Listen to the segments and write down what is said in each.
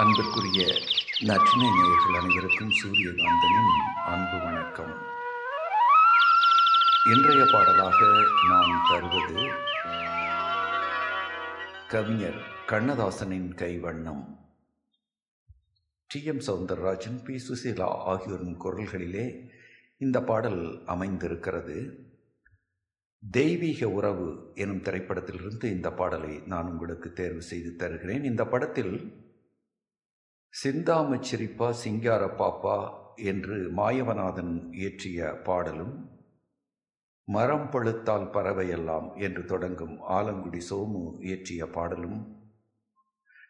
அன்பிற்குரிய நற்றினை நேயர்கள் அனைவருக்கும் சூரியகாந்தனின் அன்பு வணக்கம். இன்றைய பாடலாக நான் தருவது கவிஞர் கண்ணதாசனின் கைவண்ணம். D M Soundararajan B. Susheela ஆகியோரின் குரல்களிலே இந்த பாடல் அமைந்திருக்கிறது. தெய்வீக உறவு எனும் திரைப்படத்திலிருந்து இந்த பாடலை நான் உங்களுக்கு தேர்வு செய்து தருகிறேன். இந்த படத்தில் சிந்தாமச்சிரிப்பா சிங்கார பாப்பா என்று மாயவநாதன் இயற்றிய பாடலும் மரம் பழுத்தால் பறவையெல்லாம் என்று தொடங்கும் ஆலங்குடி சோமு இயற்றிய பாடலும்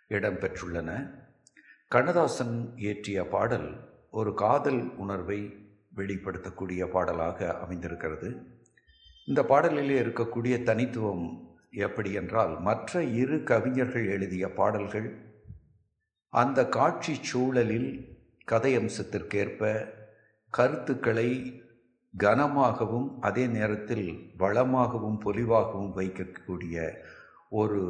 இடம்பெற்றுள்ளன. கண்ணதாசன் இயற்றிய பாடல் ஒரு காதல் உணர்வை வெளிப்படுத்தக்கூடிய பாடலாக அமைந்திருக்கிறது. இந்த பாடலிலே இருக்கக்கூடிய தனித்துவம் எப்படி என்றால் மற்ற இரு கவிஞர்கள் எழுதிய பாடல்கள் அந்த காட்சி சூழலில் கதையம்சத்திற்கேற்ப கருத்துக்களை கனமாகவும் அதே நேரத்தில் வளமாகவும் பொலிவாகவும் வைக்கக்கூடிய ஒரு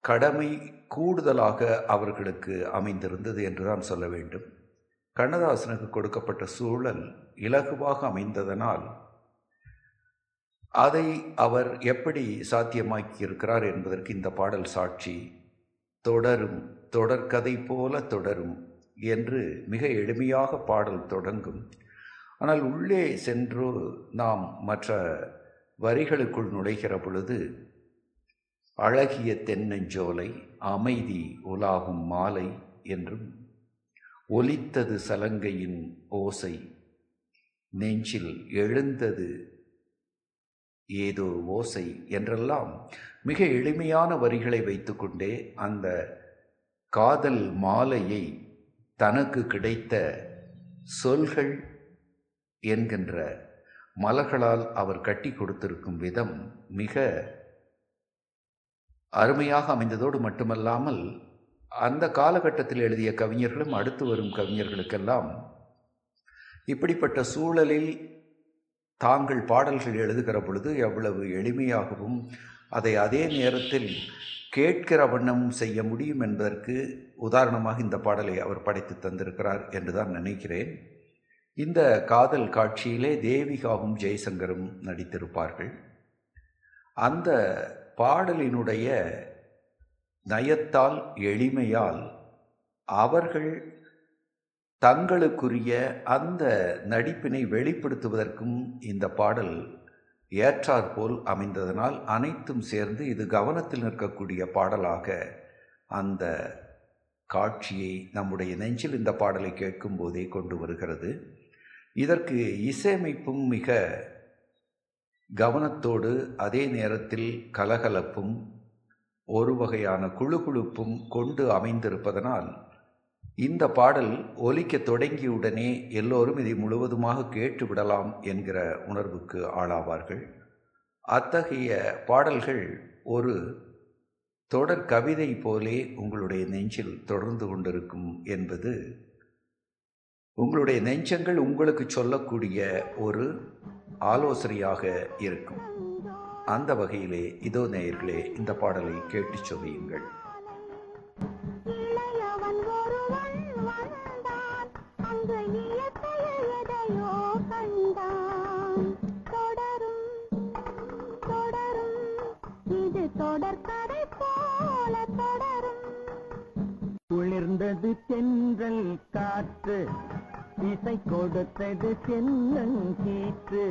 கடமை கூடுதலாக அவர்களுக்கு அமைந்திருந்தது என்றுதான் சொல்ல வேண்டும். கண்ணதாசனுக்கு கொடுக்கப்பட்ட சூழல் இலகுவாக அமைந்ததனால் அதை அவர் எப்படி சாத்தியமாக்கி இருக்கிறார் என்பதற்கு இந்த பாடல் சாட்சி தொடரும். தொடர்கதை போல தொடரும் என்று மிக எளிமையாக பாடல் தொடங்கும். ஆனால் உள்ளே சென்று நாம் மற்ற வரிகளுக்குள் நுழைகிற பொழுது அழகிய தென்னஞ்சோலை அமைதி உலாகும் மாலை என்றும் ஒலித்தது சலங்கையின் ஓசை நெஞ்சில் எழுந்தது ஏதோ ஓசை என்றெல்லாம் மிக எளிமையான வரிகளை வைத்துக்கொண்டே அந்த காதல் மாலையை தனக்கு கிடைத்த சொல்கள் என்கின்ற மலர்களால் அவர் கட்டி கொடுத்திருக்கும் விதம் மிக அருமையாக அமைந்ததோடு மட்டுமல்லாமல் அந்த காலகட்டத்தில் எழுதிய கவிஞர்களும் அடுத்து வரும் கவிஞர்களுக்கெல்லாம் இப்படிப்பட்ட சூழலில் தாங்கள் பாடல்கள் எழுதுகிற பொழுது எவ்வளவு எளிமையாகவும் அதை அதே நேரத்தில் கேட்கிற வண்ணமும் செய்ய முடியும் என்பதற்கு உதாரணமாக இந்த பாடலை அவர் படைத்து தந்திருக்கிறார் என்று தான் நினைக்கிறேன். இந்த காதல் காட்சியிலே தேவிகாவும் ஜெய்சங்கரும் நடித்திருப்பார்கள். அந்த பாடலினுடைய நயத்தால் எளிமையால் அவர்கள் தங்களுக்குரிய அந்த நடிப்பினை வெளிப்படுத்துவதற்கும் இந்த பாடல் ஏற்றாற்போல் அமைந்ததனால் அனைத்தும் சேர்ந்து இது கவனத்தில் நிற்கக்கூடிய பாடலாக அந்த காட்சியை நம்முடைய நெஞ்சில் இந்த பாடலை கேட்கும் போதே கொண்டு வருகிறது. இதற்கு இசையமைப்பும் மிக கவனத்தோடு அதே நேரத்தில் கலகலப்பும் ஒரு வகையான குழுகுழுப்பும் கொண்டு அமைந்திருப்பதனால் இந்த பாடல் ஒலிக்க தொடங்கியுடனே எல்லோரும் இதை முழுவதுமாக கேட்டு விடலாம் என்கிற உணர்வுக்கு ஆளாவார்கள். அத்தகைய பாடல்கள் ஒரு தொடர் கவிதை போலே உங்களுடைய நெஞ்சில் தொடர்ந்து கொண்டிருக்கும் என்பது உங்களுடைய நெஞ்சங்கள் உங்களுக்கு சொல்லக்கூடிய ஒரு ஆலோசனையாக இருக்கும். அந்த வகையிலே இதோ நேயர்களே இந்த பாடலை கேட்டு சொல்லியுங்கள் காற்று. இசை கொடுத்தது தென்னங்கீற்று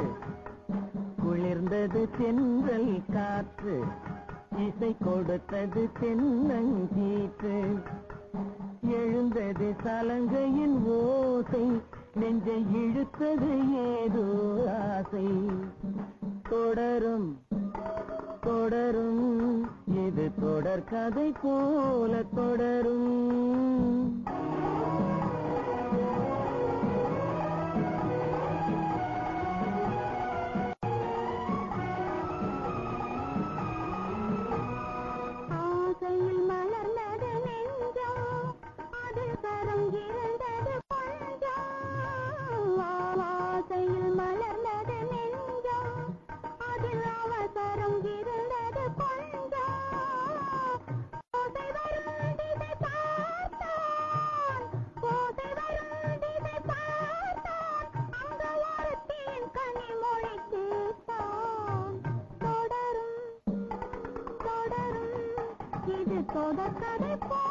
குளிர்ந்தது தென்றல் காற்று. இசை கொடுத்தது தென்னங்கீற்று எழுந்தது சலங்கையின் ஓசை. நெஞ்சை இழுத்தது ஏதோ ஆசை. தொடரும் தொடரும். இது தொடர் கதை போல தொடரும். தொடர்கதை போல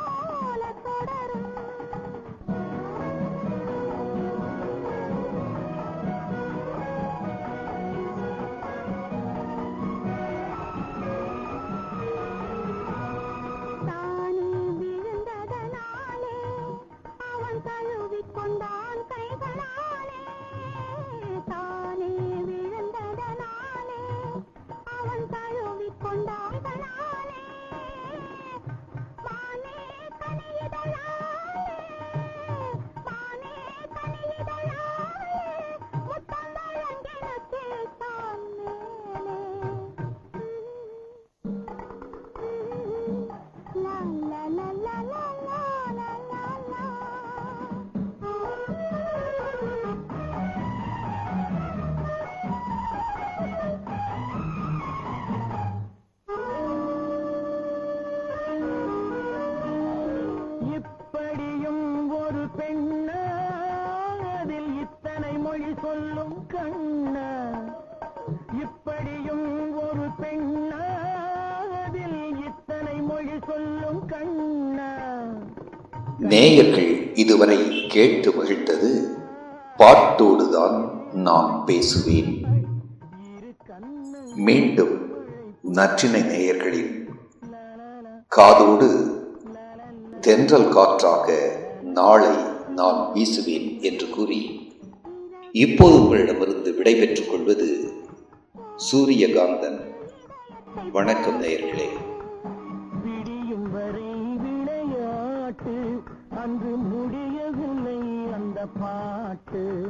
கண்ணா இப்படியும் ஒரு பெண்ணாதில் இத்தனை மொழி சொல்லும் கண்ணா. நேயர்கள் இதுவரை கேட்டு மகிழ்ந்தது பாட்டோடுதான் நான் பேசுவேன். மீண்டும் நற்றினை நேயர்களின் காதோடு தென்றல் காற்றாக நாளை நான் வீசுவேன் என்று கூறி இப்போது உங்களிடமிருந்து விடைபெற்றுக் கொள்வது சூரியகாந்தன். வணக்கம் நேயர்களே. விடியும் வரை அன்று முடியவில்லை அந்த பாட்டு.